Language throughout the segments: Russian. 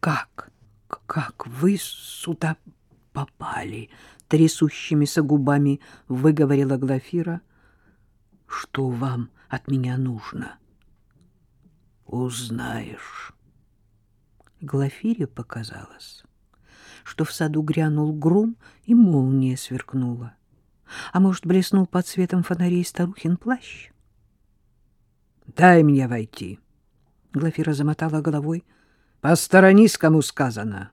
Как? Как вы сюда попали? Трясущимися губами выговорила Глафира. Что вам от меня нужно? Узнаешь. Глафире показалось, что в саду грянул гром и молния сверкнула. А может, блеснул под светом фонарей старухин плащ? — Дай мне войти. Глафира замотала головой. — Посторонись, кому сказано.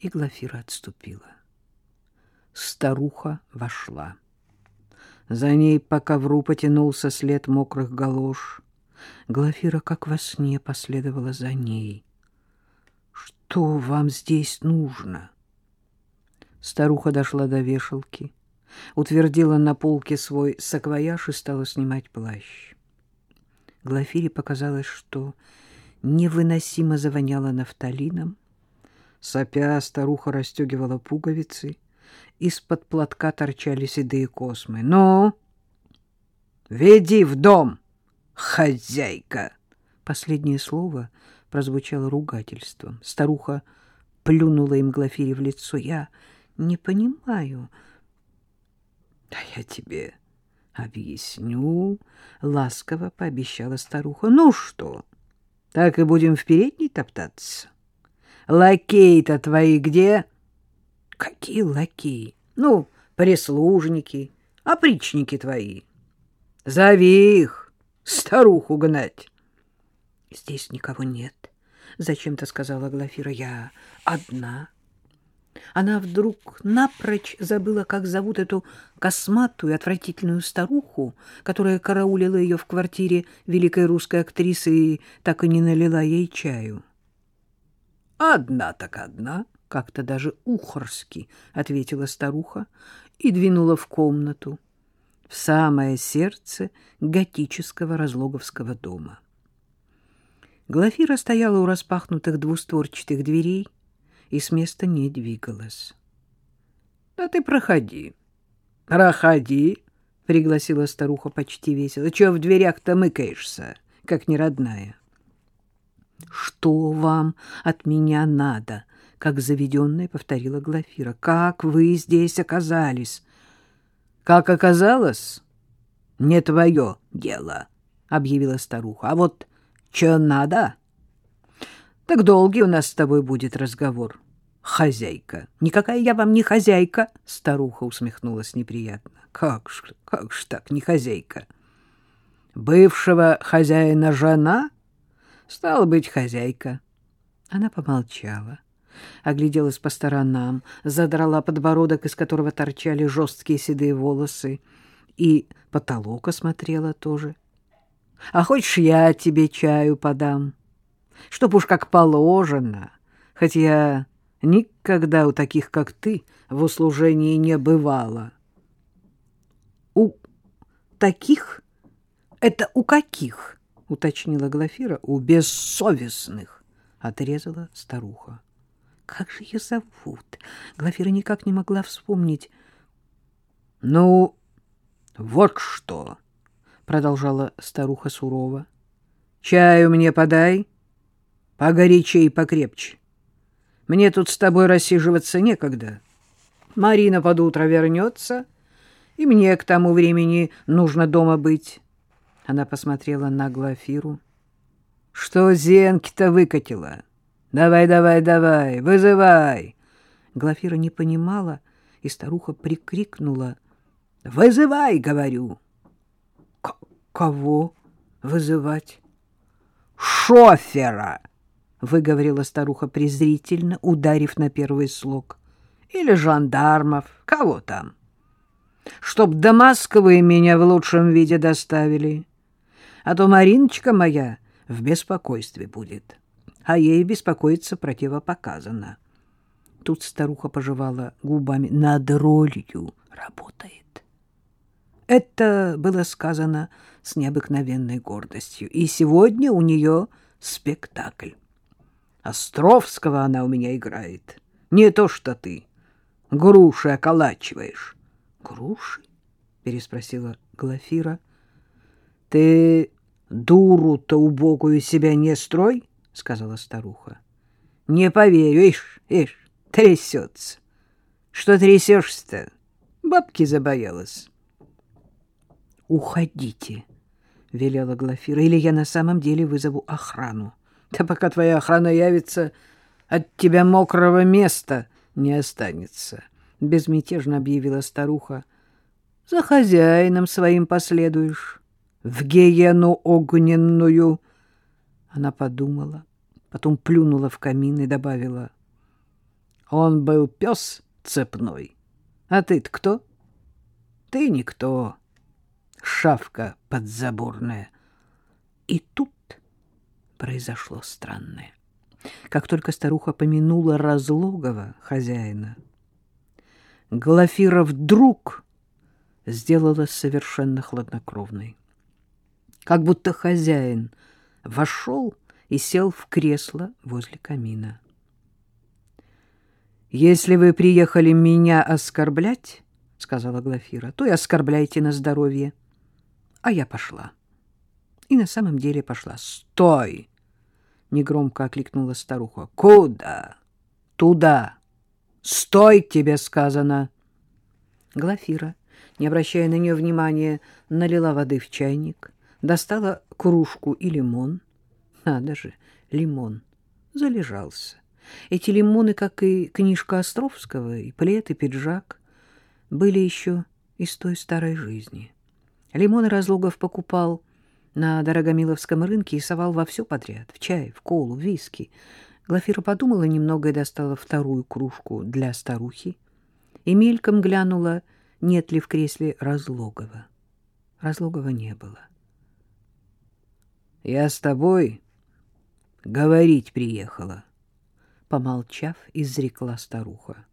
И Глафира отступила. Старуха вошла. За ней по ковру потянулся след мокрых галош. Глафира, как во сне, последовала за ней. — Что вам здесь нужно? Старуха дошла до вешалки, утвердила на полке свой саквояж и стала снимать плащ. Глафире показалось, что невыносимо завоняло нафталином. Сопя, старуха расстегивала пуговицы, из-под платка торчали седые космы. — Ну, веди в дом, хозяйка! Последнее слово прозвучало ругательством. Старуха плюнула им Глафире в лицо. — Я не понимаю. — Да я тебе объясню, — ласково пообещала старуха. — Ну что, так и будем в передней топтаться? Лакей-то твои где? — Какие лакеи? Ну, прислужники, опричники твои. Зови их, старуху гнать. — Здесь никого нет, — зачем-то сказала Глафира. — Я одна. — она вдруг напрочь забыла, как зовут эту косматую, отвратительную старуху, которая караулила ее в квартире великой русской актрисы и так и не налила ей чаю. «Одна так одна», — как-то даже ухорски ответила старуха и двинула в комнату, в самое сердце готического разлоговского дома. Глафира стояла у распахнутых двустворчатых дверей, и с места не двигалась. — Да ты проходи, проходи, — пригласила старуха почти весело. — Чего в дверях-то мыкаешься, как неродная? — Что вам от меня надо? — как заведенная повторила Глафира. — Как вы здесь оказались? — Как оказалось? — Не твое дело, — объявила старуха. — А вот что надо? — так долгий у нас с тобой будет разговор. Хозяйка. Никакая я вам не хозяйка, старуха усмехнулась неприятно. Как ж, как ж так, не хозяйка? Бывшего хозяина жена? Стала быть, хозяйка. Она помолчала, огляделась по сторонам, задрала подбородок, из которого торчали жесткие седые волосы, и потолок осмотрела тоже. — А хочешь, я тебе чаю подам? Чтоб уж как положено, хоть я никогда у таких, как ты, в услужении не бывало. — У таких? Это у каких? — уточнила Глафира. — У бессовестных, — отрезала старуха. — Как же ее зовут? Глафира никак не могла вспомнить. — Ну, вот что, — продолжала старуха сурово. — Чаю мне подай. — Погорячее и покрепче. Мне тут с тобой рассиживаться некогда. Марина под утро вернется, и мне к тому времени нужно дома быть. Она посмотрела на Глафиру. Что Зенки-то выкатила? Давай, давай, давай, вызывай. Глафира не понимала, и старуха прикрикнула. Вызывай, говорю. К кого вызывать? Шофера! — выговорила старуха презрительно, ударив на первый слог. — Или жандармов, кого там? Чтоб до меня в лучшем виде доставили. А то Мариночка моя в беспокойстве будет, а ей беспокоиться противопоказано. Тут старуха пожевала губами. Над ролью работает. Это было сказано с необыкновенной гордостью. И сегодня у нее спектакль. Островского она у меня играет. Не то что ты. Груши околачиваешь. — Груши? — переспросила Глафира. — Ты дуру-то убогую себя не строй, — сказала старуха. Не поверю, ишь, ишь, трясется. Что трясешься-то? Бабки забоялась. Уходите, — велела Глафира, — или я на самом деле вызову охрану. Да пока твоя охрана явится, от тебя мокрого места не останется, — безмятежно объявила старуха. За хозяином своим последуешь, в гиену огненную. Она подумала, потом плюнула в камин и добавила. Он был пес цепной. А ты-то кто? Ты никто. Шавка подзаборная. И тут произошло странное. Как только старуха помянула разлогого хозяина, Глафира вдруг сделалась совершенно хладнокровной. Как будто хозяин вошел и сел в кресло возле камина. «Если вы приехали меня оскорблять, — сказала Глафира, — то и оскорбляйте на здоровье. А я пошла. И на самом деле пошла. «Стой!» — негромко окликнула старуха. «Куда?» «Туда! Стой, тебе сказано!» Глафира, не обращая на нее внимания, налила воды в чайник, достала кружку и лимон. Надо же, лимон. Залежался. Эти лимоны, как и книжка Островского, и плед, и пиджак, были еще из той старой жизни. Лимоны Разлогов покупал на Дорогомиловском рынке и совал во все подряд, в чай, в колу, в виски. Глафира подумала немного и достала вторую кружку для старухи. И мельком глянула, нет ли в кресле Разлогова. Разлогова не было. — Я с тобой говорить приехала, — помолчав, изрекла старуха.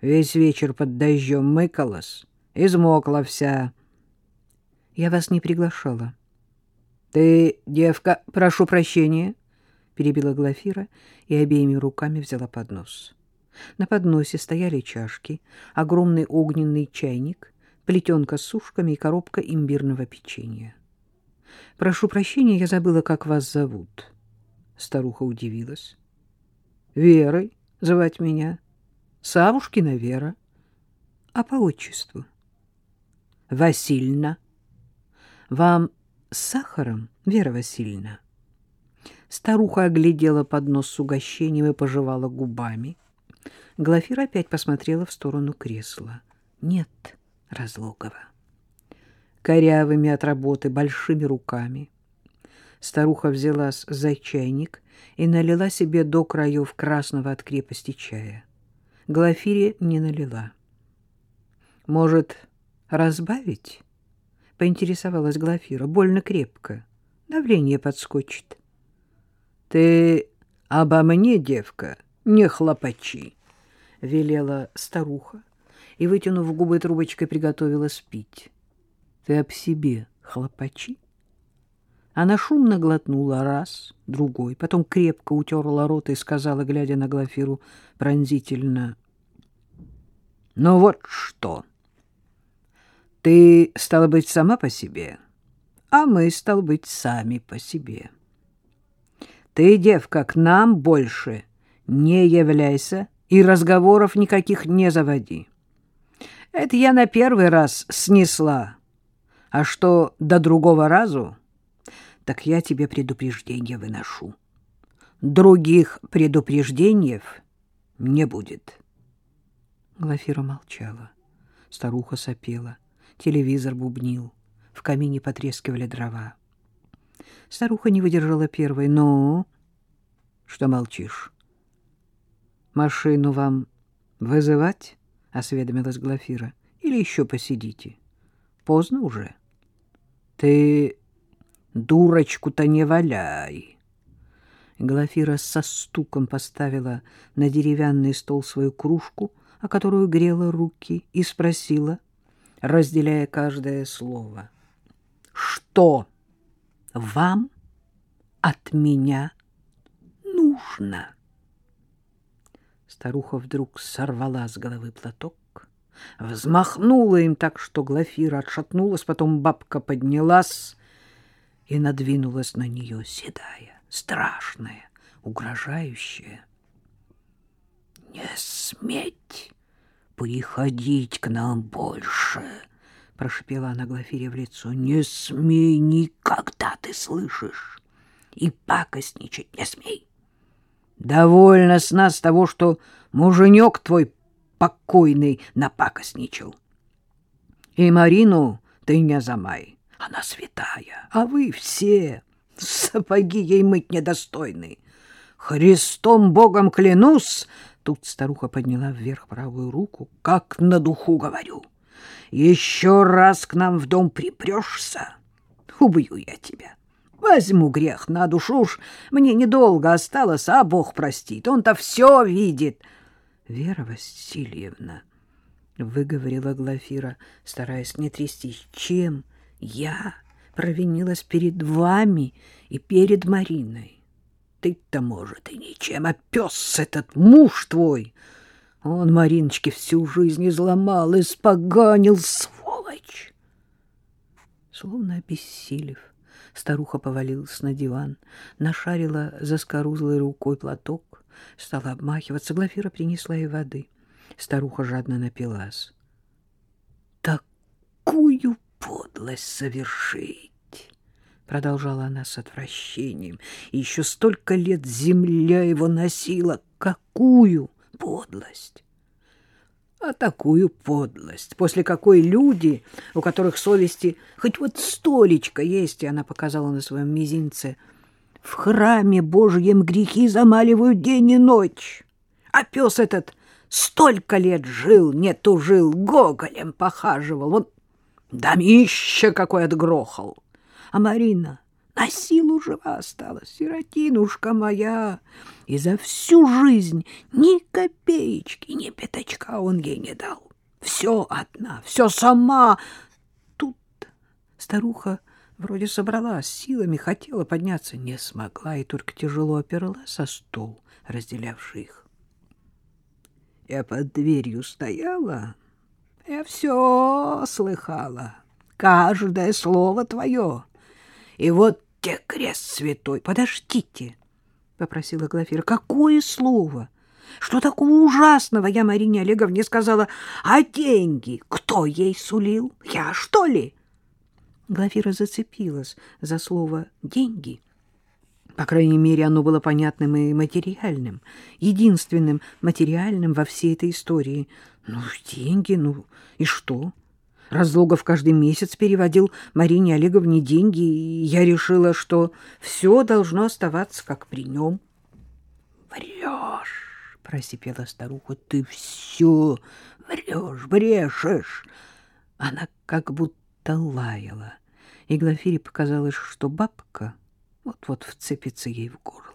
Весь вечер под дождем мыкалась, измокла вся. Я вас не приглашала. — Ты, девка, прошу прощения, — перебила Глафира и обеими руками взяла поднос. На подносе стояли чашки, огромный огненный чайник, плетенка с сушками и коробка имбирного печенья. — Прошу прощения, я забыла, как вас зовут. Старуха удивилась. — Верой звать меня. — Савушкина Вера. — А по отчеству? — Васильна. — Вам с сахаром, Вера Васильевна? Старуха оглядела поднос с угощением и пожевала губами. Глафира опять посмотрела в сторону кресла. Нет Разлогова. Корявыми от работы, большими руками. Старуха взялась за чайник и налила себе до краев красного от крепости чая. Глафире не налила. «Может, разбавить?» — поинтересовалась Глафира. «Больно крепко. Давление подскочит». «Ты обо мне, девка, не хлопачи», — велела старуха и, вытянув губы трубочкой, приготовила спить. «Ты об себе хлопачи?» Она шумно глотнула раз, другой, потом крепко утерла рот и сказала, глядя на Глафиру, пронзительно. — Ну вот что. Ты, стала быть, сама по себе, а мы, стал быть, сами по себе. Ты, девка, к нам больше не являйся и разговоров никаких не заводи. Это я на первый раз снесла, а что до другого разу так я тебе предупреждение выношу. Других предупреждений не будет. Глафира молчала. Старуха сопела. Телевизор бубнил. В камине потрескивали дрова. Старуха не выдержала первой. «Ну, что молчишь?» «Машину вам вызывать?» — осведомилась Глафира. «Или еще посидите? Поздно уже». «Ты Дурочку-то не валяй. Глафира со стуком поставила на деревянный стол свою кружку, о которую грела руки, и спросила, разделяя каждое слово. — Что вам от меня нужно? Старуха вдруг сорвала с головы платок, взмахнула им так, что Глафира отшатнулась, потом бабка поднялась и надвинулась на нее седая, страшная, угрожающая. Не сметь приходить к нам больше, прошипела она Глафире в лицо. Не смей никогда, ты слышишь? И пакостничать не смей. Довольно с нас того, что муженек твой покойный напакостничал. И Марину ты не замай, она святая, а вы все сапоги ей мыть недостойны. Христом Богом клянусь, тут старуха подняла вверх правую руку, как на духу говорю. Еще раз к нам в дом припрешься, убью я тебя. Возьму грех на душу уж, мне недолго осталось, а Бог простит, он-то все видит. Вера Васильевна, — выговорила Глафира, стараясь не трястись, — чем я провинилась перед вами и перед Мариной? Ты-то, может, и ничем, а пес этот, муж твой, он Мариночке всю жизнь изломал, испоганил, сволочь. Словно обессилев, старуха повалилась на диван, нашарила заскорузлой рукой платок, стала обмахиваться. Глафира принесла ей воды. Старуха жадно напилась. «Такую подлость совершить!» Продолжала она с отвращением. Еще столько лет земля его носила. Какую подлость! А такую подлость, после какой люди, у которых совести хоть вот столечко есть, и она показала на своем мизинце, в храме Божьем грехи замаливают день и ночь. А пес этот столько лет жил, не тужил, гоголем похаживал. Он домище какой отгрохал. А Марина на силу жива осталась, сиротинушка моя. И за всю жизнь ни копеечки, ни пятачка он ей не дал. Все одна, все сама. Тут старуха вроде собралась силами, хотела подняться, не смогла и только тяжело оперлась со стол, разделявший их. Я под дверью стояла, я все слыхала, каждое слово твое. И вот те крест святой. Подождите, попросила Глафира. Какое слово? Что такого ужасного я Марине Олеговне сказала? А деньги кто ей сулил? Я, что ли? Глафира зацепилась за слово «деньги». По крайней мере, оно было понятным и материальным, единственным материальным во всей этой истории. Ну, деньги, ну и что? Разлогов каждый месяц переводил Марине Олеговне деньги, и я решила, что все должно оставаться как при нем. — Врешь, — просипела старуха, — ты все врешь, брешешь. Она как будто лаяла, и Глафире показалось, что бабка вот-вот вцепится ей в горло.